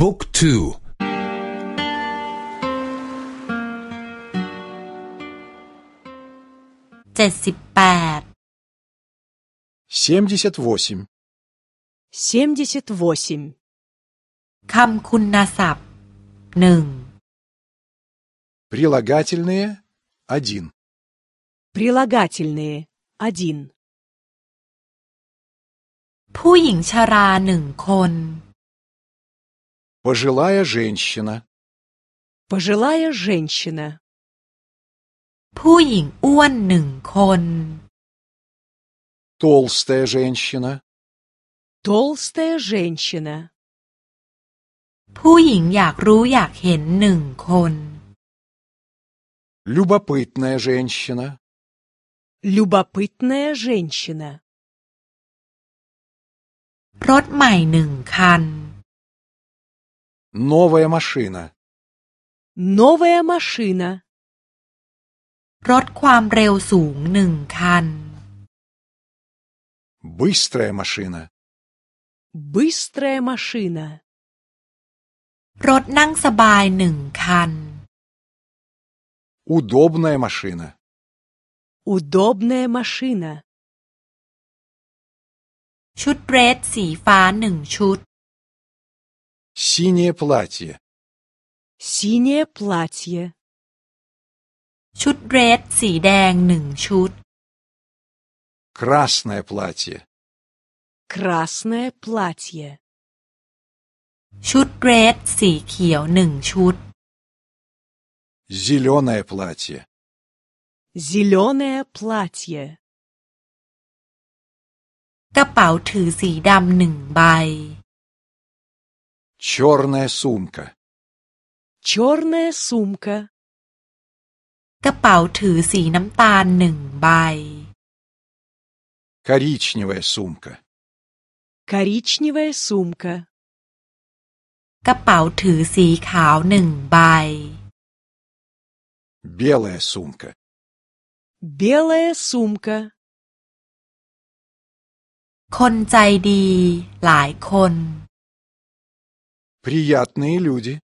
บุ๊กทู เจ็ดสิบแปด семьдесят восемь, семьдесят восемь, คำคุณศัพท์หนึ่ง прилагательные один, прилагательные один, ผู้หญิงชราหนึ่งคน пожилая женщина, пожилая женщина, ผู้หญิงอ้วนหนึ่งคน толстая женщина, толстая женщина, ผู้หญิงอยากรู้อยากเห็นหนึ่งคน любопытная женщина, любопытная женщина, รถใหม่หนึ่งคัน новая машина, новая машина, รถความเร็วสูงหนึ่งคัน быстрая машина, быстрая машина, รถนั่งสบายหนึ่งคัน удобная машина, удобная машина, ชุดเดรสสีฟ้าหนึ่งชุด синее платье, синее платье, ชุดเดรสสีแดงหนึ่งชุด красное платье, красное платье, ชุดเดรสสีเขียวหนึ่งชุด зеленое платье, зеленое платье, กระเป๋าถือสีดำหนึ่งใบ черная сумка, черная сумка, กระเป๋าถือสีน้ำตาลหนึ่งใบ коричневая сумка, коричневая сумка, กระเป๋าถือสีขาวหนึ่งใบ белая сумка, белая сумка, คนใจดีหลายคน приятные люди,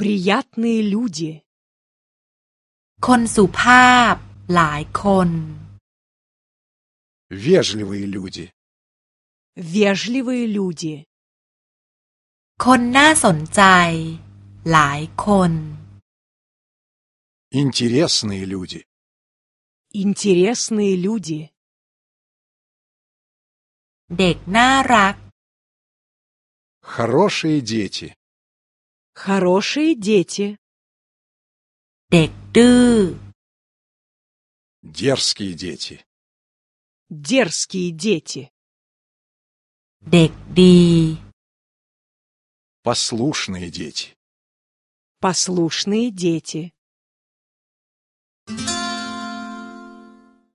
приятные люди, คนสุภาพหลายคน вежливые люди, вежливые люди, คนน่าสนใจ หลายคน интересные люди, интересные люди, เด็กน่ารัก Хорошие дети. Хорошие дети. Декту. Дерзкие дети. Дерзкие дети. Декди. Послушные дети. Послушные дети.